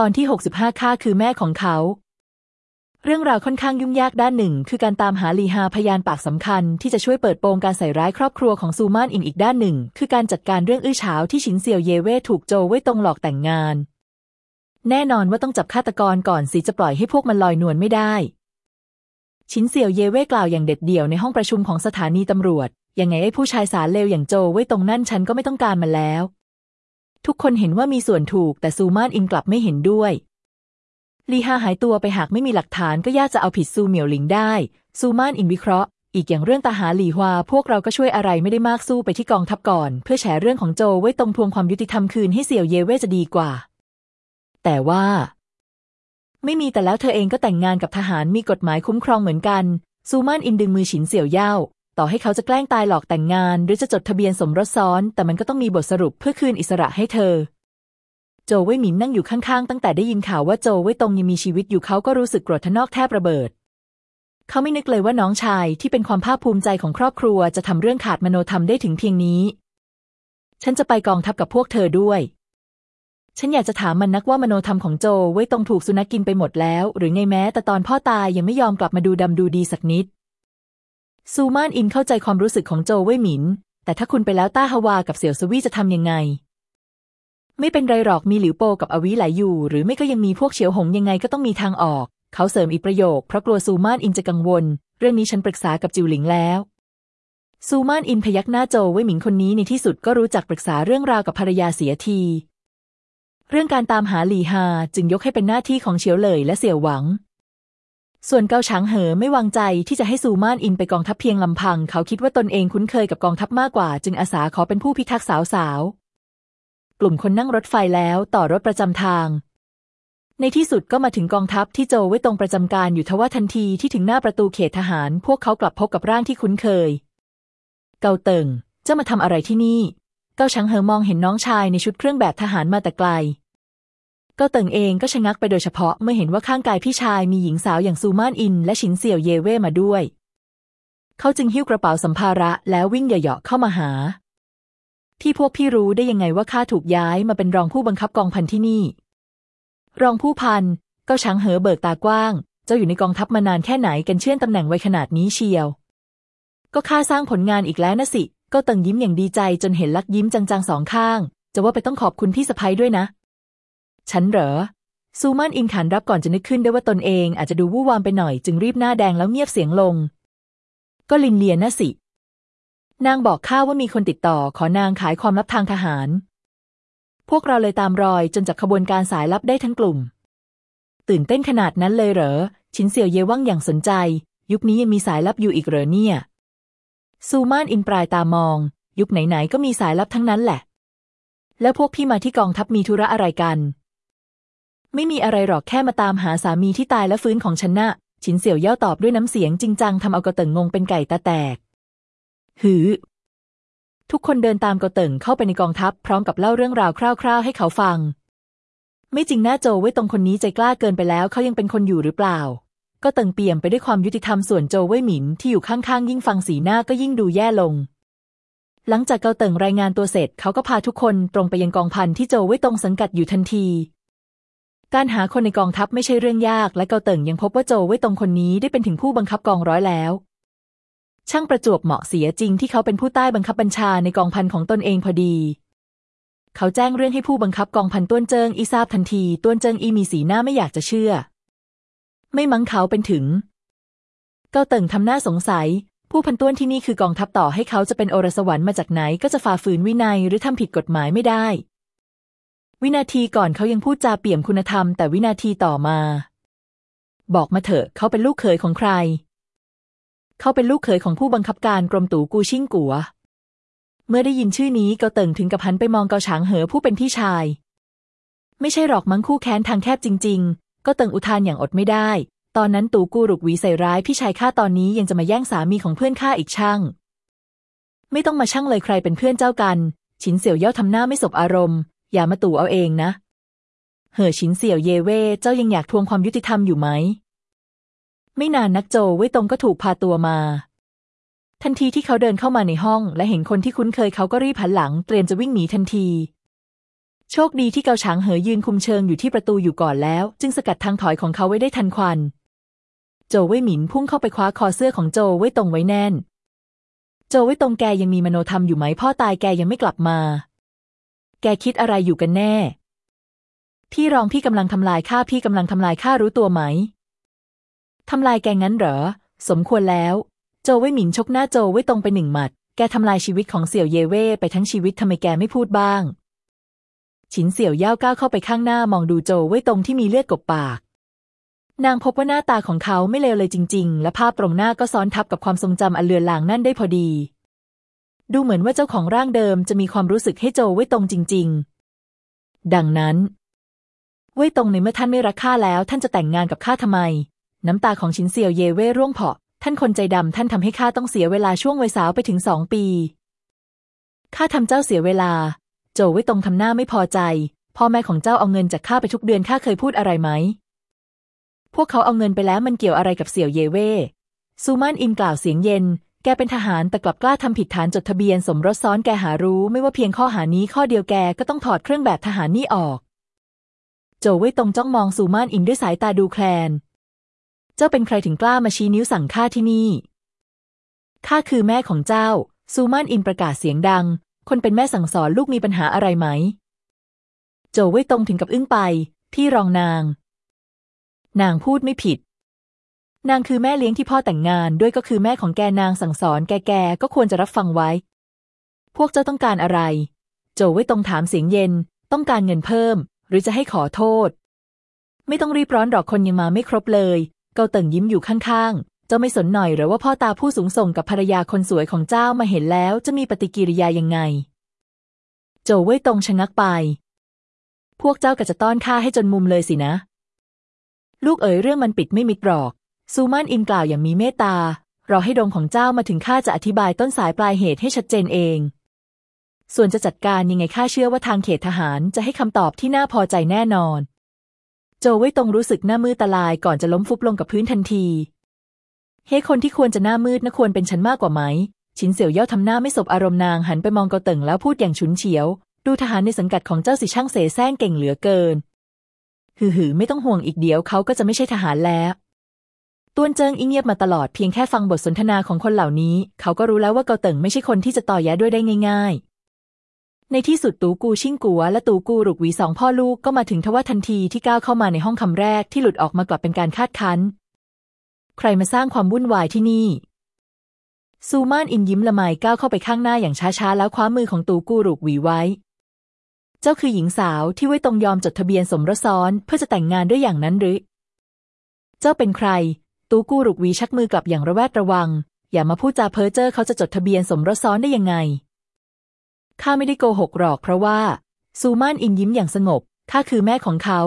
ตอนที่ 65 ข้าคือแม่ของเขา เรื่องราวค่อนข้างยุ่งยากด้านหนึ่ง คือการตามหาลีฮาพยานปากสำคัญ ที่จะช่วยเปิดโปงการใส่ร้ายครอบครัวของซูมานอินอีกด้านหนึ่ง คือการจัดการเรื่องอื้อฉาวที่ฉินเซียวเยเว่ถูกโจวเว่ยตงหลอกแต่งงาน แน่นอนว่าต้องจับฆาตกรก่อนสิจะปล่อยให้พวกมันลอยนวลไม่ได้ ชินเสี่ยวเยเว่กล่าวอย่างเด็ดเดี่ยวในห้องประชุมของสถานีตำรวจยังไงไอ้ผู้ชายสารเลวอย่างโจวเว่ยตงนั่นฉันก็ไม่ต้องการมันแล้ว ทุกคนเห็นว่ามีส่วนถูก แต่ซูมานอินกลับไม่เห็นด้วย ลีฮาหายตัวไปหากไม่มีหลักฐานก็ยากจะเอาผิดซูเหมียวหลิงได้ ซูมานอินวิเคราะห์ อีกอย่างเรื่องตาหาหลีฮวา พวกเราก็ช่วยอะไรไม่ได้มากสู้ไปที่กองทัพก่อน เพื่อแฉเรื่องของโจไว้ตรงทวงความยุติธรรมคืนให้เสี่ยวเยเว่จะดีกว่า แต่ว่า ไม่มีแต่แล้วเธอเองก็แต่งงานกับทหารมีกฎหมายคุ้มครองเหมือนกันซูมานอินดึงมือฉินเสี่ยวเย่า ต่อให้เขาจะแกล้งตายหลอกแต่งงาน หรือจะจดทะเบียนสมรสซ้อน แต่มันก็ต้องมีบทสรุปเพื่อคืนอิสระให้เธอ โจวเว่ยหมินนั่งอยู่ข้างๆ ตั้งแต่ได้ยินข่าวว่าโจวเว่ยตงยังมีชีวิตอยู่เขาก็รู้สึกโกรธทนอกแทบระเบิด เขาไม่นึกเลยว่าน้องชายที่เป็นความภาคภูมิใจของครอบครัวจะทำเรื่องขาดมโนธรรมได้ถึงเพียงนี้ ฉันจะไปกองทัพกับพวกเธอด้วย ฉันอยากจะถามมันนักว่ามโนธรรมของโจวเว่ยตงถูกสุนัขกกินไปหมดแล้ว หรือไงแม้แต่ตอนพ่อตายยังไม่ยอมกลับมาดูดำดูดีสักนิด ซูมานอินเข้าใจความรู้สึกของโจเว่ยหมิน แต่ถ้าคุณไปแล้วต้าฮาวากับเสี่ยวสวีจะทำยังไง ไม่เป็นไรหรอกมีหลิวโปกับอวิไหลอยู่ หรือไม่ก็ยังมีพวกเฉียวหงยังไงก็ต้องมีทางออก เขาเสริมอีกประโยคเพราะกลัวซูมานอินจะกังวล เรื่องนี้ฉันปรึกษากับจิวหลิงแล้ว ซูมานอินพยักหน้าโจไว้หมิงคนนี้ในที่สุดก็รู้จักปรึกษาเรื่องราวกับภรรยาเสียที เรื่องการตามหาหลีฮาจึงยกให้เป็นหน้าที่ของเฉียวเหลยและเสี่ยวหวัง ส่วนเกาฉางเหอไม่วางใจที่จะให้ซูมานอินไปกองทัพเพียงลำพัง เขาคิดว่าตนเองคุ้นเคยกับกองทัพมากกว่า จึงอาสาขอเป็นผู้พิทักษ์สาวๆ กลุ่มคนนั่งรถไฟแล้วต่อรถประจำทาง ในที่สุดก็มาถึงกองทัพที่โจไว้ตรงประจำการอยู่ทว่าทันทีที่ถึงหน้าประตูเขตทหาร พวกเขากลับพบกับร่างที่คุ้นเคย เกาเติงจะมาทำอะไรที่นี่ เกาชังเหอมองเห็นน้องชายในชุดเครื่องแบบทหารมาแต่ไกล เกาเติงเองก็ชะงักไปโดยเฉพาะเมื่อเห็นว่าข้างกายพี่ชายมีหญิงสาวอย่างซูมานอิน และฉินเสี่ยวเยเว่มาด้วย เขาจึงหิ้วกระเป๋าสัมภาระแล้ววิ่งเหยาะเข้ามาหา ที่พวกพี่รู้ได้ยังไงว่าข้าถูกย้ายมาเป็นรองผู้บังคับกองพันที่นี่ รองผู้พันก็ช้างเหอเบิกตากว้าง เจ้าอยู่ในกองทัพมานานแค่ไหนกันเชื่อนตำแหน่งไว้ขนาดนี้เชียว ก็ข้าสร้างผลงานอีกแล้วนะสิ ก็เติงยิ้มอย่างดีใจจนเห็นลักยิ้มจางๆสองข้าง จะว่าไปต้องขอบคุณพี่สะพ้ยด้วยนะ ฉันเหรอ ซูมานอินขานรับก่อนจะนึกขึ้นได้ว่าตนเองอาจจะดูวู่วามไปหน่อยจึงรีบหน้าแดงแล้วเงียบเสียงลง ก็ลินเลียนะสิ นางบอกข้าว่ามีคนติดต่อขอนางขายความลับทางทหาร พวกเราเลยตามรอยจนจับขบวนการสายลับได้ทั้งกลุ่ม ตื่นเต้นขนาดนั้นเลยเหรอ ชินเสี่ยวเยว่างอย่างสนใจ ยุคนี้ยังมีสายลับอยู่อีกเหรอเนี่ย ซูมานอินปลายตามอง ยุคไหนๆก็มีสายลับทั้งนั้นแหละ แล้วพวกพี่มาที่กองทัพมีธุระอะไรกัน ไม่มีอะไรหรอกแค่มาตามหาสามีที่ตายและฟื้นของฉันนะ่ะชินเสี่ยวเย่าตอบด้วยน้ำเสียงจริงจังทำเอากระเติงงงเป็นไก่ตาแตก หือ ทุกคนเดินตามกอเติ่งเข้าไปในกองทัพ พร้อมกับเล่าเรื่องราวคร่าว ๆ ให้เขาฟัง ไม่จริงหน้าโจวไว้ตรงคนนี้ใจกล้าเกินไปแล้วเขายังเป็นคนอยู่หรือเปล่า ก็เติ่งเปี่ยมไปด้วยความยุติธรรมส่วนโจวไว้หมินที่อยู่ข้างๆยิ่งฟังสีหน้าก็ยิ่งดูแย่ลงหลังจากเกาเติ่งรายงานตัวเสร็จเขาก็พาทุกคนตรงไปยังกองพันที่โจวไว้ตรงสังกัดอยู่ทันที การหาคนในกองทัพไม่ใช่เรื่องยาก และเกาเติ่งยังพบว่าโจไว้ตรงคนนี้ได้เป็นถึงผู้บังคับกองร้อยแล้ว ช่างประจวบเหมาะเสียจริงที่เขาเป็นผู้ใต้บังคับบัญชาในกองพันของตนเองพอดี เขาแจ้งเรื่องให้ผู้บังคับกองพันต้วนเจิงอีทราบทันทีต้วนเจิงอีมีสีหน้าไม่อยากจะเชื่อ ไม่มั้งเขาเป็นถึง เกาเติ่งทำหน้าสงสัย ผู้พันต้วนที่นี่คือกองทัพต่อให้เขาจะเป็นโอรสวรรค์มาจากไหนก็จะฝ่าฝืนวินัยหรือทำผิดกฎหมายไม่ได้ วินาทีก่อนเขายังพูดจาเปี่ยมคุณธรรม แต่วินาทีต่อมา บอกมาเถอะเขาเป็นลูกเขยของใคร เขาเป็นลูกเขยของผู้บังคับการกรมตู่กูชิ่งกัว เมื่อได้ยินชื่อนี้เกาเติ่งถึงกับหันไปมองเกาฉางเหอผู้เป็นพี่ชาย ไม่ใช่หรอกมั้งคู่แค้นทางแคบจริง ๆ ก็เติ่งอุทานอย่างอดไม่ได้ ตอนนั้นตู่กูรุกหวีใส่ร้ายพี่ชายข้าตอนนี้ยังจะมาแย่งสามีของเพื่อนข้าอีกช่าง ไม่ต้องมาช่างเลยใครเป็นเพื่อนเจ้ากัน ฉินเสี่ยวเย่าทำหน้าไม่สบอารมณ์ อย่ามาตู่เอาเองนะ เหอฉินเสี่ยวเยเว่เจ้ายังอยากทวงความยุติธรรมอยู่ไหม ไม่นานนักโจไว้ตรงก็ถูกพาตัวมา ทันทีที่เขาเดินเข้ามาในห้อง และเห็นคนที่คุ้นเคยเขาก็รีบหันหลัง เตรียมจะวิ่งหนีทันที โชคดีที่เกาฉางเหอยืนคุมเชิงอยู่ที่ประตูอยู่ก่อนแล้ว จึงสกัดทางถอยของเขาไว้ได้ทันควัน โจวเว่ยหมินพุ่งเข้าไปคว้าคอเสื้อของโจวเว่ยตรงไว้แน่น โจวเว่ยตรงแกยังมีมโนธรรมอยู่ไหมพ่อตายแกยังไม่กลับมา แกคิดอะไรอยู่กันแน่ พี่รองพี่กำลังทำลายข้าพี่กำลังทำลายข้ารู้ตัวไหมทำลายแกงั้นเหรอ สมควรแล้ว โจวเว่ยหมินชกหน้าโจวเว่ยตรงไปหนึ่งหมัด แกทำลายชีวิตของเสี่ยวเยเว่ไปทั้งชีวิตทำไมแกไม่พูดบ้าง ฉินเสี่ยวย่าวก้าวเข้าไปข้างหน้ามองดูโจวเว่ยตรงที่มีเลือดกบปาก นางพบว่าหน้าตาของเขาไม่เลวเลยจริง ๆ และภาพตรงหน้าก็ซ้อนทับกับความทรงจำอันเลือนลางนั่นได้พอดี ดูเหมือนว่าเจ้าของร่างเดิมจะมีความรู้สึกให้โจวเว่ยตรงจริง ๆ ดังนั้นเว่ยตรงในเมื่อท่านไม่รักข้าแล้ว ท่านจะแต่งงานกับข้าทำไม น้ำตาของชินเซียวเยเว่ร่วงเผาะ ท่านคนใจดำท่านทำให้ข้าต้องเสียเวลาช่วงวัยสาวไปถึงสองปี ข้าทำเจ้าเสียเวลา โจวเว่ยตรงทำหน้าไม่พอใจ พ่อแม่ของเจ้าเอาเงินจากข้าไปทุกเดือนข้าเคยพูดอะไรไหม พวกเขาเอาเงินไปแล้วมันเกี่ยวอะไรกับเสี่ยวเยเว่ซูมานอินกล่าวเสียงเย็น แกเป็นทหารแต่กลับกล้าทำผิดฐานจดทะเบียนสมรสซ้อนแกหารู้ไม่ว่าเพียงข้อหานี้ข้อเดียวแกก็ต้องถอดเครื่องแบบทหารนี่ออก โจวเว่ยตรงจ้องมองซูมานอินด้วยสายตาดูแคลน เจ้าเป็นใครถึงกล้ามาชี้นิ้วสั่งข้าที่นี่ข้าคือแม่ของเจ้า ซูมานอินประกาศเสียงดัง คนเป็นแม่สั่งสอนลูกมีปัญหาอะไรไหม โจวเว่ยตรงถึงกับอึ้งไป พี่รองนาง นางพูดไม่ผิด นางคือแม่เลี้ยงที่พ่อแต่งงานด้วยก็คือแม่ของแกนางสั่งสอนแกแกก็ควรจะรับฟังไว้ พวกเจ้าต้องการอะไร โจวเว่ยตรงถามเสียงเย็น ต้องการเงินเพิ่ม หรือจะให้ขอโทษ ไม่ต้องรีบร้อนหรอกคนยังมาไม่ครบเลย เกาเติ่งยิ้มอยู่ข้างๆ เจ้าไม่สนหน่อยหรือว่าพ่อตาผู้สูงส่งกับภรรยาคนสวยของเจ้ามาเห็นแล้วจะมีปฏิกิริยายังไง โจวเว่ยตรงชะงักไป พวกเจ้ากะจะต้อนข้าให้จนมุมเลยสินะ ลูกเอ๋ยเรื่องมันปิดไม่มิดหรอก ซูมานอินกล่าวอย่างมีเมตตา เรอให้ดงของเจ้ามาถึงข้าจะอธิบายต้นสายปลายเหตุให้ชัดเจนเอง ส่วนจะจัดการยังไงข้าเชื่อว่าทางเขตทหารจะให้คำตอบที่น่าพอใจแน่นอน โจวเว่ยตรงรู้สึกหน้ามืดตาลายก่อนจะล้มฟุบลงกับพื้นทันที เฮ้คนที่ควรจะหน้ามืดนะควรเป็นฉันมากกว่าไหม ชินเสี่ยวเย่าทำหน้าไม่สบอารมณ์นางหันไปมองเกาเติ่งแล้วพูดอย่างฉุนเฉียว ดูทหารในสังกัดของเจ้าสิช่างเสแสร้งเก่งเหลือเกิน หือหือไม่ต้องห่วงอีกเดียวเขาก็จะไม่ใช่ทหารแล้ว ต้วนเจิงอิงเงียบมาตลอดเพียงแค่ฟังบทสนทนาของคนเหล่านี้ เขาก็รู้แล้วว่าเกาเติ่งไม่ใช่คนที่จะต่อแย้ด้วยได้ง่าย ๆ ในที่สุดตูกูชิ่งกัว และตูกูหรุกหวีสองพ่อลูกก็มาถึงทว่าทันทีที่ก้าวเข้ามาในห้องคำแรกที่หลุดออกมากลับเป็นการคาดคั้น ใครมาสร้างความวุ่นวายที่นี่ซูมานอินยิ้มละไมก้าวเข้าไปข้างหน้าอย่างช้าๆ แล้วคว้ามือของตูกูหรุกหวีไว้ เจ้าคือหญิงสาวที่ไว้ตรงยอมจดทะเบียนสมรสซ้อนเพื่อจะแต่งงานด้วยอย่างนั้นหรือ เจ้าเป็นใคร ตูกู้รุกวีชักมือกลับอย่างระแวดระวัง อย่ามาพูดจาเพ้อเจ้อเขาจะจดทะเบียนสมรสซ้อนได้ยังไงข้าไม่ได้โกหกหรอกเพราะว่าซูมานอินยิ้มอย่างสงบข้าคือแม่ของเขา